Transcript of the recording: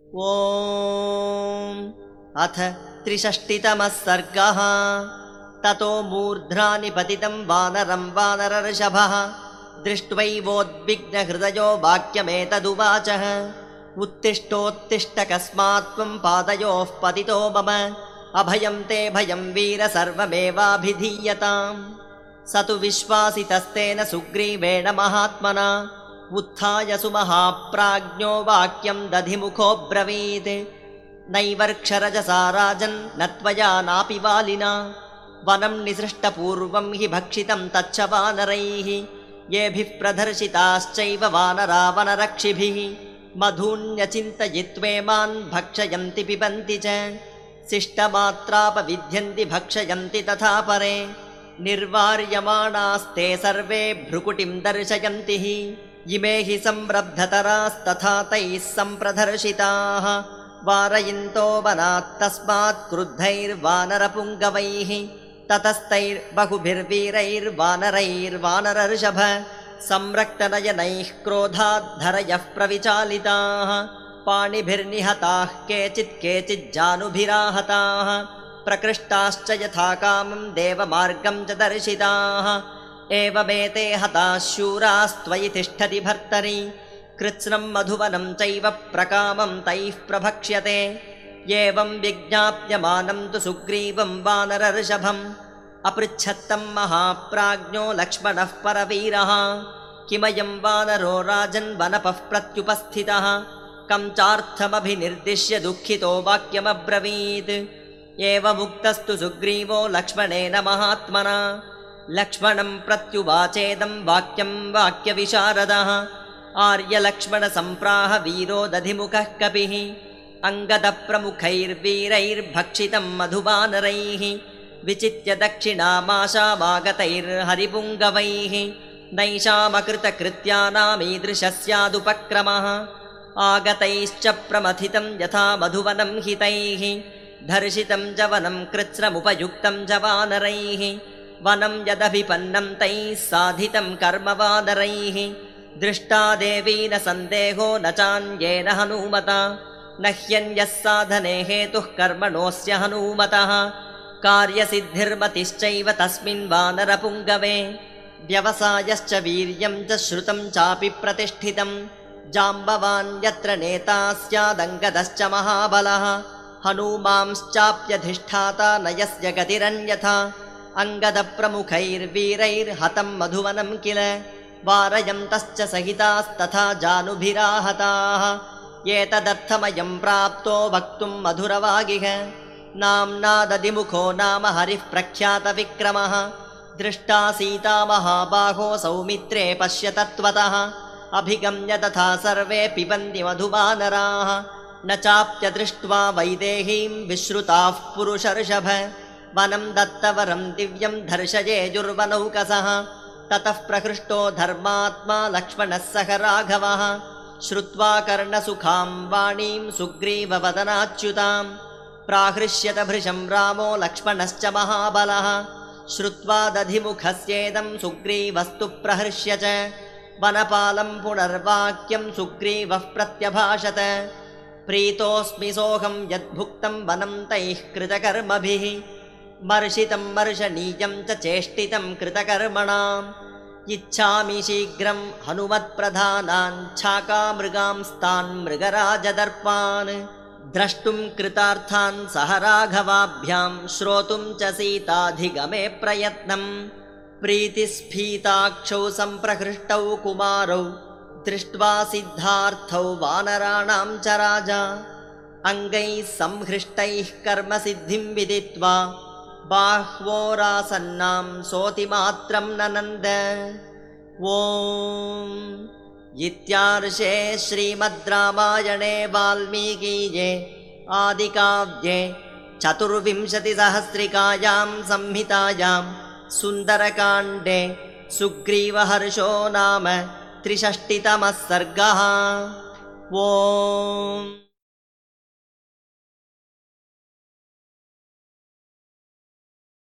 ॐ अथ त्रिषष्टितमः सर्गः। ततो मूर्ध्रानि पतितं वानरं वानरर्षभः दृष्ट्वैवोद्विग्नहृदयो वाक्यमेतदुवाचः। उत्तिष्ठोत्तिष्ठ कस्मात् त्वं पादयोः पतितो मम। अभयं ते भयं वीर सर्वमेवाभिधीयताम्। स तु विश्वासितस्तेन सुग्रीवेण महात्मना उत्थाय सुमहाप्राज्ञो वाक्यं दधिमुखोऽब्रवीत् नैवर्क्षरजसा राजन् न त्वया नापि वालिना। वनं निसृष्टपूर्वं हि भक्षितं तच्च वानरैः। येभिः प्रदर्शिताश्चैव वानरा वनरक्षिभिः मधून्यचिन्तयित्वेमान् भक्षयन्ति पिबन्ति च। शिष्टमात्रापविध्यन्ति भक्षयन्ति तथा परे। निर्वार्यमाणास्ते सर्वे भ्रुकुटिं दर्शयन्ति हि इमे हि संरब्धतरास्तथा तैः सम्प्रदर्शिताः। वारयिन्तो वनात्तस्मात् क्रुद्धैर्वानरपुङ्गवैः। ततस्तैर्बहुभिर्वीरैर्वानरैर्वानरर्षभ। संरक्तनयनैः क्रोधाद्धरयः प्रविचालिताः। पाणिभिर्निहताः केचित् केचिज्जानुभिराहताः प्रकृष्टाश्च यथा कामं देवमार्गं च दर्शिताः एवमेते हताः शूरास्त्वयि तिष्ठति भर्तरि। कृत्स्नं मधुवनं चैव प्रकामं तैः प्रभक्ष्यते। एवं विज्ञाप्यमानं तु सुग्रीवं वानरर्षभम्। अपृच्छत्तं महाप्राज्ञो लक्ष्मणः परवीरः। किमयं वानरो राजन् वनपः प्रत्युपस्थितः। कं चार्थमभिनिर्दिश्य दुःखितो वाक्यमब्रवीत्। एवमुक्तस्तु सुग्रीवो लक्ष्मणेन महात्मना लक्ष्मणं प्रत्युवाचेदं वाक्यं वाक्यविशारदः। आर्यलक्ष्मणसम्प्राह वीरो दधिमुखः कपिः। अङ्गदप्रमुखैर्वीरैर्भक्षितं मधुवानरैः विचित्य दक्षिणामाशामागतैर्हरिपुङ्गवैः नैषामकृतकृत्यानामीदृशः स्यादुपक्रमः आगतैश्च प्रमथितं यथा मधुवनं हितैः। धर्षितं च वनं कृत्स्नमुपयुक्तं च वानरैः वनं यदभिपन्नं तैः साधितं कर्म वानरैः दृष्टा देवी न सन्देहो न चान्येन हनूमता। न ह्यन्यः साधने हेतुः कर्मणोऽस्य हनूमतः। कार्यसिद्धिर्मतिश्चैव तस्मिन् वानरपुङ्गवे। व्यवसायश्च वीर्यं च श्रुतं चापि प्रतिष्ठितं। जाम्बवान् यत्र नेता स्यादङ्गदश्च महाबलः। हनूमांश्चाप्यधिष्ठाता न यस्य गतिरन्यथा अङ्गदप्रमुखैर्वीरैर्हतं मधुवनं किल? वारयन्तश्च सहितास्तथा जानुभिराहताः। एतदर्थमयं प्राप्तो वक्तुं मधुरवागिह। नाम्ना दधिमुखो नाम हरिः प्रख्यातविक्रमः। दृष्टा सीता महाबाहो सौमित्रे पश्य तत्त्वतः अभिगम्य तथा सर्वे पिबन्ति मधुवानराः। न चाप्यदृष्ट्वा वैदेहीं विश्रुताः पुरुषर्षभ वनं दत्तवरं दिव्यं धर्षयेजुर्वनौकसः ततः प्रहृष्टो धर्मात्मा लक्ष्मणः सह राघवः। श्रुत्वा कर्णसुखां वाणीं सुग्रीववदनाच्युतां प्राहृष्यत भृशं रामो लक्ष्मणश्च महाबलः। श्रुत्वा दधिमुखस्येदं सुग्रीवस्तु प्रहृष्य च वनपालं पुनर्वाक्यं सुग्रीवः प्रत्यभाषत। प्रीतोऽस्मि सोऽहं यद्भुक्तं वनं तैः कृतकर्मभिः मर्षितं मर्षणीयं च चेष्टितं कृतकर्मणाम्। इच्छामि शीघ्रं हनुमत्प्रधानान् छाकामृगांस्तान् मृगराजदर्पान्। द्रष्टुं कृतार्थान् सह राघवाभ्यां श्रोतुं च सीताधिगमे प्रयत्नम् प्रीतिस्फीताक्षौ सम्प्रहृष्टौ कुमारौ दृष्ट्वा सिद्धार्थौ वानराणां च राजा। अङ्गैः संहृष्टैः कर्मसिद्धिं विदित्वा बाह्वोरासन्नां सोतिमात्रं ननन्द। ॐ इत्यार्षे श्रीमद् रामायणे वाल्मीकीये आदिकाव्ये चतुर्विंशतिसहस्रिकायां संहितायां सुन्दरकाण्डे सुग्रीवहर्षो नाम त्रिषष्टितमः सर्गः। ॐ